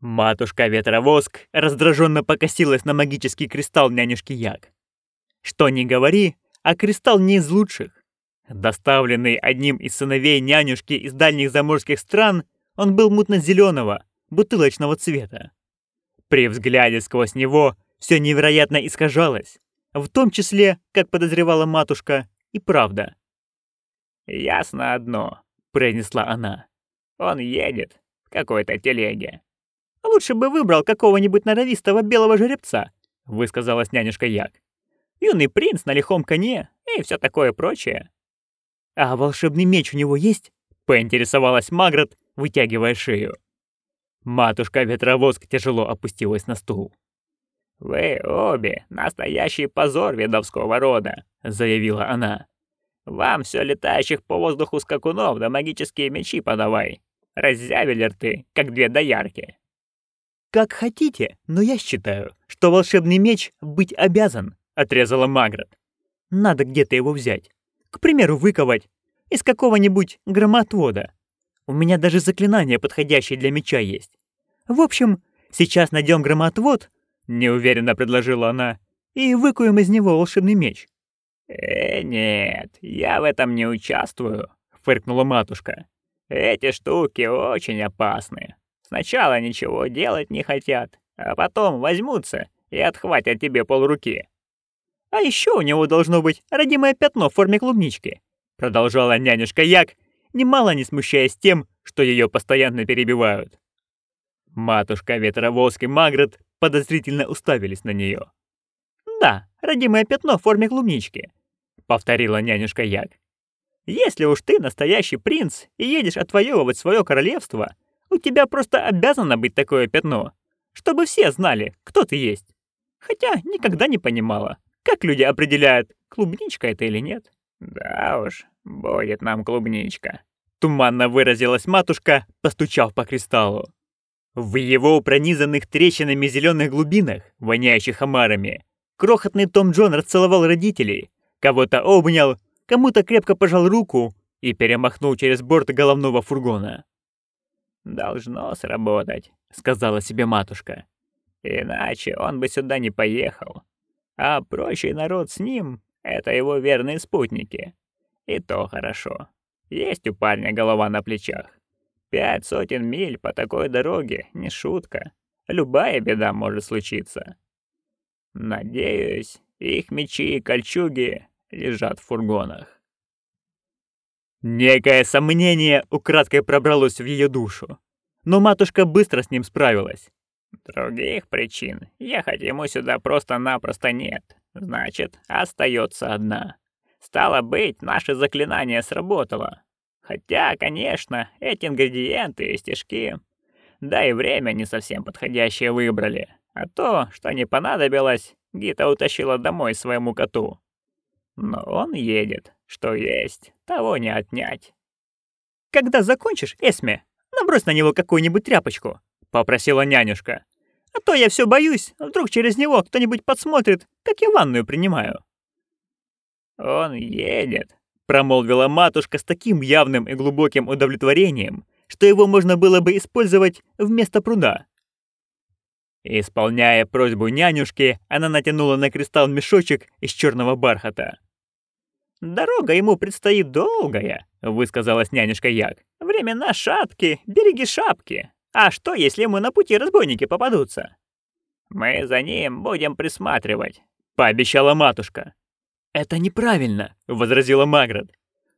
Матушка-ветровоск раздраженно покосилась на магический кристалл нянюшки Як. Что ни говори, а кристалл не из лучших. Доставленный одним из сыновей нянюшки из дальних заморских стран, он был мутно-зеленого, бутылочного цвета. При взгляде сквозь него все невероятно искажалось, в том числе, как подозревала матушка, и правда. «Ясно одно», — произнесла она. «Он едет в какой-то телеге». «Лучше бы выбрал какого-нибудь норовистого белого жеребца», — высказалась нянюшка Як. «Юный принц на лихом коне и все такое прочее». «А волшебный меч у него есть?» — поинтересовалась Магрот, вытягивая шею. Матушка-ветровоск тяжело опустилась на стул. «Вы обе настоящий позор ведовского рода», — заявила она. «Вам все летающих по воздуху скакунов да магические мечи подавай. Раззявили рты, как две доярки». «Как хотите, но я считаю, что волшебный меч быть обязан», — отрезала Магрот. «Надо где-то его взять. К примеру, выковать из какого-нибудь громотвода. У меня даже заклинание, подходящее для меча, есть. В общем, сейчас найдем громотвод, неуверенно предложила она, и выкуем из него волшебный меч. «Э, нет, я в этом не участвую», — фыркнула матушка. «Эти штуки очень опасны. Сначала ничего делать не хотят, а потом возьмутся и отхватят тебе полруки». «А еще у него должно быть родимое пятно в форме клубнички», — продолжала нянюшка Як, немало не смущаясь тем, что ее постоянно перебивают. Матушка Ветровоск и Магрот подозрительно уставились на нее. «Да, родимое пятно в форме клубнички», — повторила нянюшка Як. «Если уж ты настоящий принц и едешь отвоевывать свое королевство, у тебя просто обязано быть такое пятно, чтобы все знали, кто ты есть. Хотя никогда не понимала, как люди определяют, клубничка это или нет». «Да уж, будет нам клубничка», — туманно выразилась матушка, постучав по кристаллу. В его пронизанных трещинами зеленых глубинах, воняющих омарами, крохотный Том Джон расцеловал родителей, кого-то обнял, кому-то крепко пожал руку и перемахнул через борт головного фургона. «Должно сработать», — сказала себе матушка. «Иначе он бы сюда не поехал. А прочий народ с ним — это его верные спутники. И то хорошо. Есть у парня голова на плечах. Пять сотен миль по такой дороге — не шутка. Любая беда может случиться. Надеюсь, их мечи и кольчуги лежат в фургонах. Некое сомнение украдкой пробралось в ее душу, но матушка быстро с ним справилась. Других причин ехать ему сюда просто-напросто нет. Значит, остается одна. Стало быть, наше заклинание сработало. Хотя, конечно, эти ингредиенты и стежки, да и время не совсем подходящее выбрали. А то, что не понадобилось, Гита утащила домой своему коту. Но он едет, что есть, того не отнять. «Когда закончишь, Эсме, набрось на него какую-нибудь тряпочку», — попросила нянюшка. «А то я все боюсь, вдруг через него кто-нибудь подсмотрит, как я ванную принимаю». «Он едет», промолвила матушка с таким явным и глубоким удовлетворением, что его можно было бы использовать вместо пруда. Исполняя просьбу нянюшки, она натянула на кристалл мешочек из черного бархата. «Дорога ему предстоит долгая», — высказалась нянюшка Як. «Времена шатки, береги шапки. А что, если ему на пути разбойники попадутся?» «Мы за ним будем присматривать», — пообещала матушка. «Это неправильно», — возразила Маград.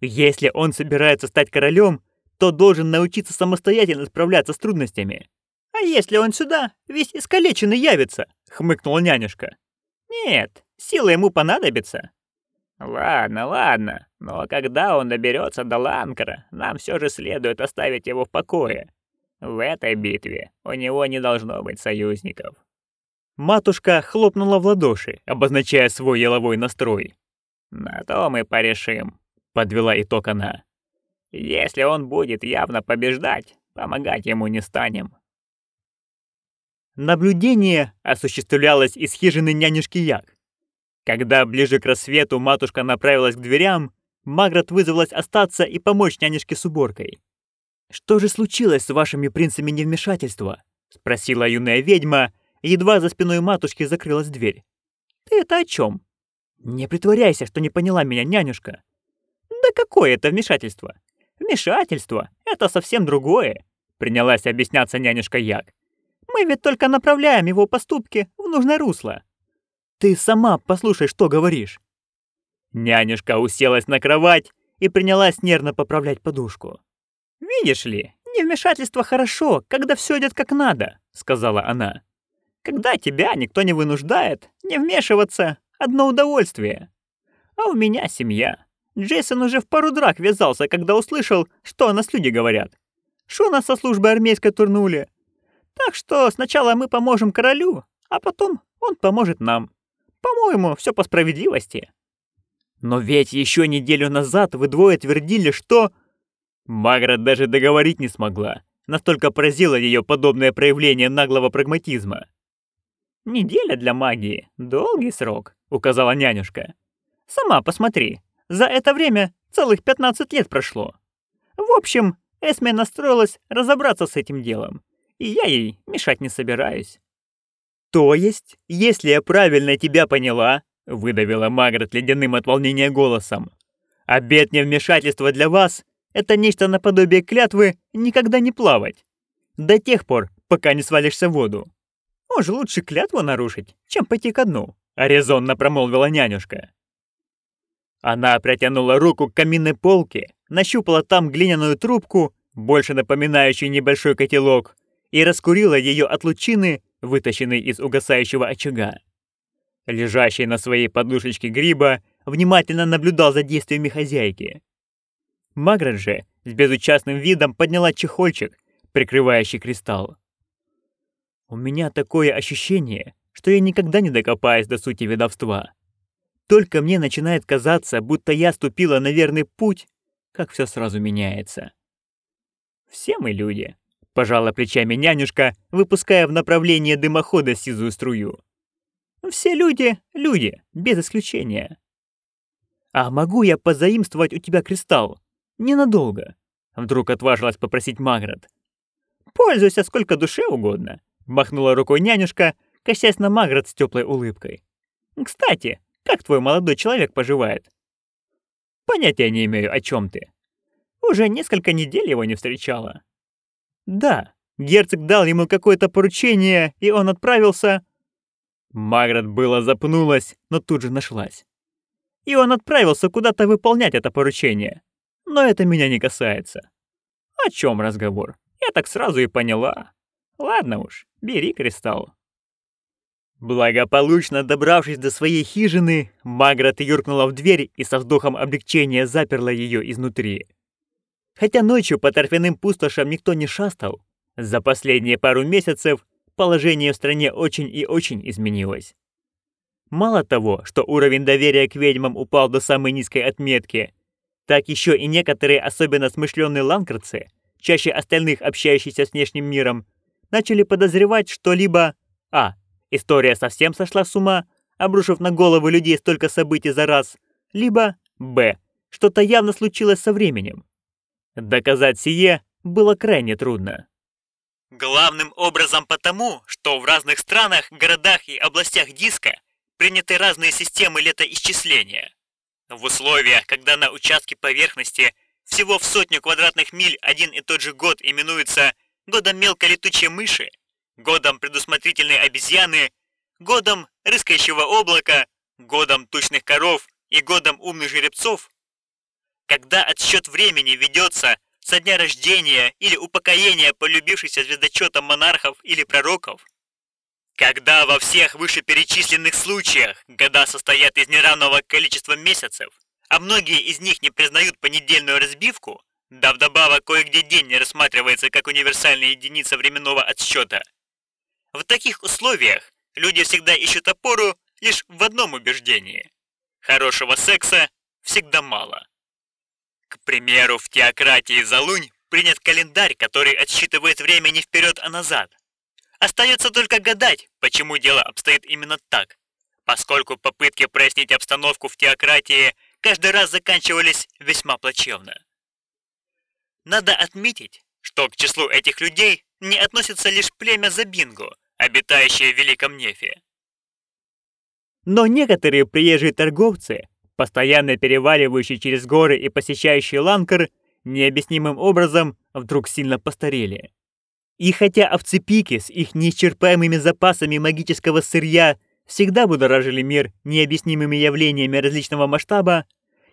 «Если он собирается стать королем, то должен научиться самостоятельно справляться с трудностями». «А если он сюда, весь искалеченный явится?» — хмыкнула нянюшка. «Нет, сила ему понадобится». «Ладно, ладно, но когда он доберется до Ланкара, нам все же следует оставить его в покое. В этой битве у него не должно быть союзников». Матушка хлопнула в ладоши, обозначая свой еловой настрой. «На то мы порешим», — подвела итог она. «Если он будет явно побеждать, помогать ему не станем». Наблюдение осуществлялось из хижины нянюшки Як. Когда ближе к рассвету матушка направилась к дверям, Магрот вызвалась остаться и помочь нянюшке с уборкой. «Что же случилось с вашими принцами невмешательства?» — спросила юная ведьма, едва за спиной матушки закрылась дверь. «Ты это о чем? «Не притворяйся, что не поняла меня, нянюшка». «Да какое это вмешательство? Вмешательство — это совсем другое», — принялась объясняться нянюшка Як. «Мы ведь только направляем его поступки в нужное русло». «Ты сама послушай, что говоришь». Нянюшка уселась на кровать и принялась нервно поправлять подушку. «Видишь ли, невмешательство хорошо, когда все идет как надо», — сказала она. «Когда тебя никто не вынуждает, не вмешиваться — одно удовольствие. А у меня семья. Джейсон уже в пару драк ввязался, когда услышал, что о нас люди говорят. Что нас со службы армейской турнули. Так что сначала мы поможем королю, а потом он поможет нам. По-моему, все по справедливости. Но ведь еще неделю назад вы двое твердили, что... Маград даже договорить не смогла. Настолько поразило ее подобное проявление наглого прагматизма. «Неделя для магии — долгий срок», — указала нянюшка. «Сама посмотри, за это время целых 15 лет прошло. В общем, Эсме настроилась разобраться с этим делом, и я ей мешать не собираюсь». «То есть, если я правильно тебя поняла», — выдавила Магрот ледяным от волнения голосом, «обет невмешательства для вас — это нечто наподобие клятвы никогда не плавать. До тех пор, пока не свалишься в воду. Уж лучше клятву нарушить, чем пойти ко дну», — резонно промолвила нянюшка. Она протянула руку к каминной полке, нащупала там глиняную трубку, больше напоминающую небольшой котелок, и раскурила ее от лучины, вытащенной из угасающего очага. Лежащий на своей подушечке гриба внимательно наблюдал за действиями хозяйки. Маград же с безучастным видом подняла чехольчик, прикрывающий кристалл. У меня такое ощущение, что я никогда не докопаюсь до сути ведовства. Только мне начинает казаться, будто я ступила на верный путь, как все сразу меняется. Все мы люди, пожала плечами нянюшка, выпуская в направлении дымохода сизую струю. Все люди — люди, без исключения. А могу я позаимствовать у тебя кристалл? Ненадолго. Вдруг отважилась попросить Маград. Пользуйся сколько душе угодно. Махнула рукой нянюшка, косясь на Маград с теплой улыбкой. «Кстати, как твой молодой человек поживает?» «Понятия не имею, о чем ты. Уже несколько недель его не встречала». «Да, герцог дал ему какое-то поручение, и он отправился...» Маград было запнулась, но тут же нашлась. «И он отправился куда-то выполнять это поручение. Но это меня не касается». «О чем разговор? Я так сразу и поняла. Ладно уж, бери кристалл. Благополучно добравшись до своей хижины, Магрот юркнула в дверь и со вздохом облегчения заперла ее изнутри. Хотя ночью по торфяным пустошам никто не шастал, за последние пару месяцев положение в стране очень и очень изменилось. Мало того, что уровень доверия к ведьмам упал до самой низкой отметки, так еще и некоторые особенно смышленные ланкерцы, чаще остальных общающиеся с внешним миром, начали подозревать, что либо а. История совсем сошла с ума, обрушив на головы людей столько событий за раз, либо б. Что-то явно случилось со временем. Доказать сие было крайне трудно. Главным образом потому, что в разных странах, городах и областях диска приняты разные системы летоисчисления. В условиях, когда на участке поверхности всего в сотню квадратных миль один и тот же год именуется годом мелкой летучей мыши, годом предусмотрительной обезьяны, годом рыскающего облака, годом тучных коров и годом умных жеребцов, когда отсчет времени ведется со дня рождения или упокоения полюбившихся звездочетом монархов или пророков, когда во всех вышеперечисленных случаях года состоят из неравного количества месяцев, а многие из них не признают понедельную разбивку, да вдобавок кое-где день не рассматривается как универсальная единица временного отсчета. В таких условиях люди всегда ищут опору лишь в одном убеждении. Хорошего секса всегда мало. К примеру, в теократии Залунь принят календарь, который отсчитывает время не вперед, а назад. Остается только гадать, почему дело обстоит именно так, поскольку попытки прояснить обстановку в теократии каждый раз заканчивались весьма плачевно. Надо отметить, что к числу этих людей не относится лишь племя Забингу, обитающее в Великом Нефе. Но некоторые приезжие торговцы, постоянно переваливающие через горы и посещающие Ланкар, необъяснимым образом вдруг сильно постарели. И хотя овцепики с их неисчерпаемыми запасами магического сырья всегда будоражили мир необъяснимыми явлениями различного масштаба,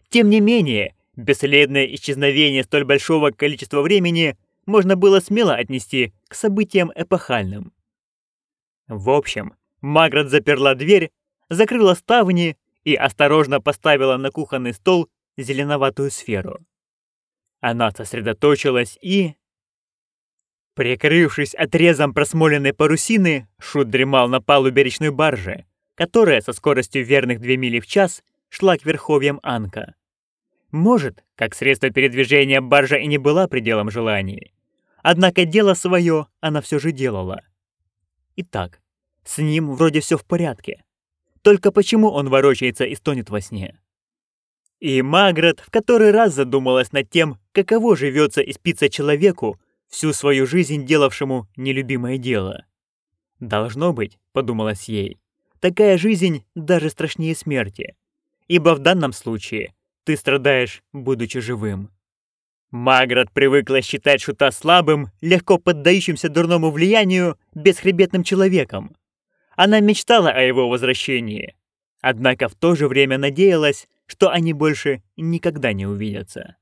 тем не менее, бесследное исчезновение столь большого количества времени можно было смело отнести к событиям эпохальным. В общем, Маград заперла дверь, закрыла ставни и осторожно поставила на кухонный стол зеленоватую сферу. Она сосредоточилась и... Прикрывшись отрезом просмоленной парусины, Шут дремал на палубе речной баржи, которая со скоростью верных 2 мили в час шла к верховьям Анка. Может, как средство передвижения баржа и не была пределом желаний. Однако дело свое она все же делала. Итак, с ним вроде все в порядке. Только почему он ворочается и стонет во сне? И Маград в который раз задумалась над тем, каково живется и спится человеку, всю свою жизнь делавшему нелюбимое дело. «Должно быть», — подумалось ей, — «такая жизнь даже страшнее смерти, ибо в данном случае ты страдаешь, будучи живым». Маград привыкла считать Шута слабым, легко поддающимся дурному влиянию, бесхребетным человеком. Она мечтала о его возвращении, однако в то же время надеялась, что они больше никогда не увидятся.